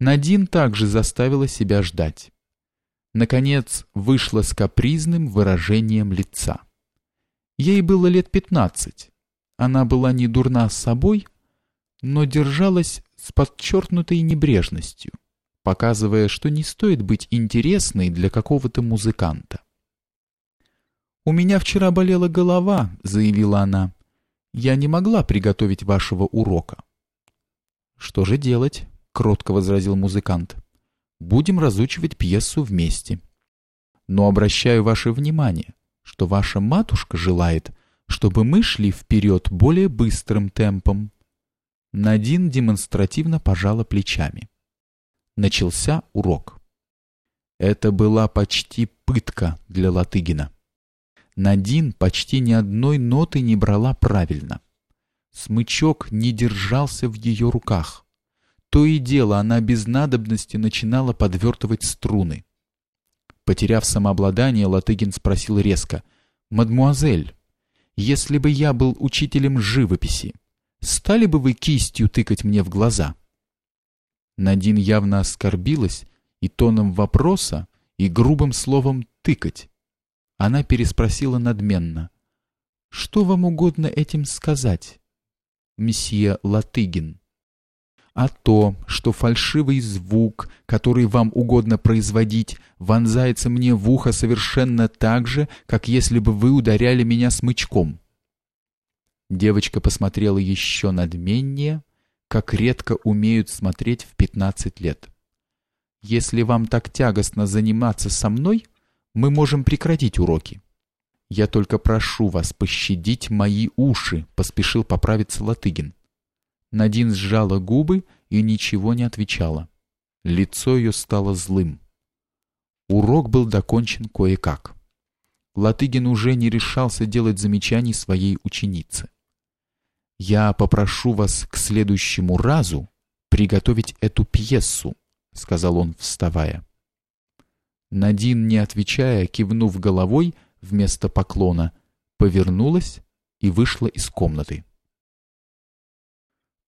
Надин также заставила себя ждать. Наконец вышла с капризным выражением лица. Ей было лет пятнадцать. Она была не дурна с собой, но держалась с подчеркнутой небрежностью, показывая, что не стоит быть интересной для какого-то музыканта. «У меня вчера болела голова», — заявила она. «Я не могла приготовить вашего урока». «Что же делать?» — кротко возразил музыкант. «Будем разучивать пьесу вместе. Но обращаю ваше внимание, что ваша матушка желает, чтобы мы шли вперед более быстрым темпом». Надин демонстративно пожала плечами. Начался урок. Это была почти пытка для Латыгина. Надин почти ни одной ноты не брала правильно. Смычок не держался в ее руках. То и дело она без надобности начинала подвертывать струны. Потеряв самообладание, Латыгин спросил резко. «Мадмуазель, если бы я был учителем живописи, стали бы вы кистью тыкать мне в глаза?» Надин явно оскорбилась и тоном вопроса, и грубым словом «тыкать». Она переспросила надменно. «Что вам угодно этим сказать, месье Латыгин?» А то, что фальшивый звук, который вам угодно производить, вонзается мне в ухо совершенно так же, как если бы вы ударяли меня смычком. Девочка посмотрела еще надменнее, как редко умеют смотреть в пятнадцать лет. «Если вам так тягостно заниматься со мной, мы можем прекратить уроки. Я только прошу вас пощадить мои уши», — поспешил поправиться Латыгин. Надин сжала губы и ничего не отвечала. Лицо ее стало злым. Урок был докончен кое-как. Латыгин уже не решался делать замечаний своей ученице. «Я попрошу вас к следующему разу приготовить эту пьесу», — сказал он, вставая. Надин, не отвечая, кивнув головой вместо поклона, повернулась и вышла из комнаты.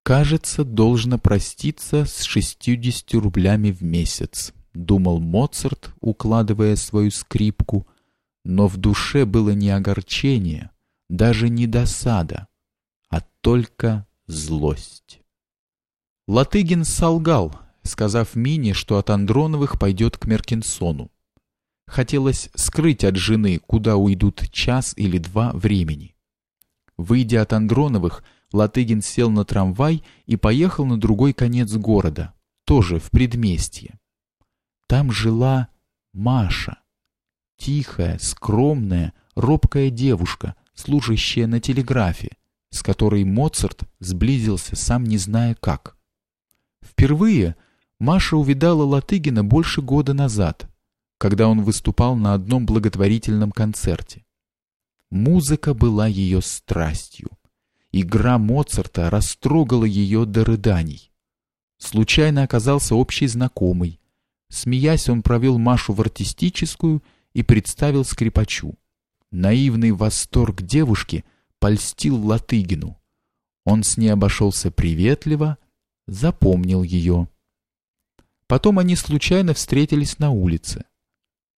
«Кажется, должно проститься с шестьюдесятью рублями в месяц», — думал Моцарт, укладывая свою скрипку, но в душе было не огорчение, даже не досада, а только злость. Латыгин солгал, сказав Мине, что от Андроновых пойдет к Меркинсону. Хотелось скрыть от жены, куда уйдут час или два времени. Выйдя от Андроновых, Латыгин сел на трамвай и поехал на другой конец города, тоже в предместье. Там жила Маша, тихая, скромная, робкая девушка, служащая на телеграфе, с которой Моцарт сблизился сам не зная как. Впервые Маша увидала Латыгина больше года назад, когда он выступал на одном благотворительном концерте. Музыка была ее страстью. Игра Моцарта растрогала ее до рыданий. Случайно оказался общий знакомый. Смеясь, он провел Машу в артистическую и представил скрипачу. Наивный восторг девушки польстил Латыгину. Он с ней обошелся приветливо, запомнил ее. Потом они случайно встретились на улице.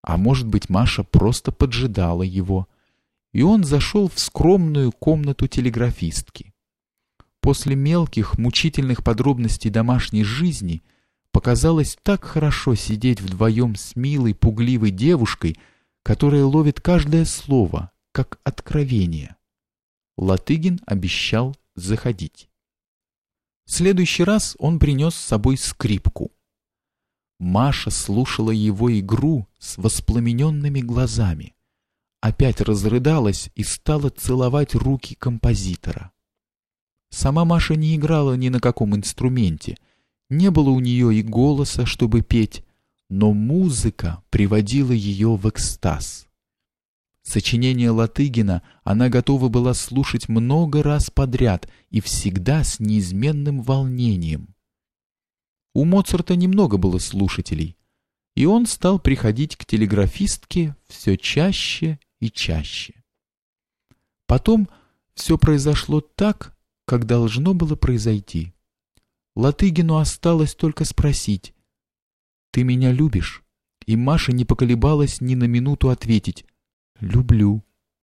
А может быть, Маша просто поджидала его и он зашел в скромную комнату телеграфистки. После мелких, мучительных подробностей домашней жизни показалось так хорошо сидеть вдвоем с милой, пугливой девушкой, которая ловит каждое слово, как откровение. Латыгин обещал заходить. В следующий раз он принес с собой скрипку. Маша слушала его игру с воспламененными глазами опять разрыдалась и стала целовать руки композитора. Сама Маша не играла ни на каком инструменте, не было у нее и голоса, чтобы петь, но музыка приводила ее в экстаз. Сочинение Латыгина она готова была слушать много раз подряд и всегда с неизменным волнением. У Моцарта немного было слушателей, и он стал приходить к телеграфистке все чаще и чаще. Потом все произошло так, как должно было произойти. Латыгину осталось только спросить, «Ты меня любишь?» И Маша не поколебалась ни на минуту ответить «Люблю».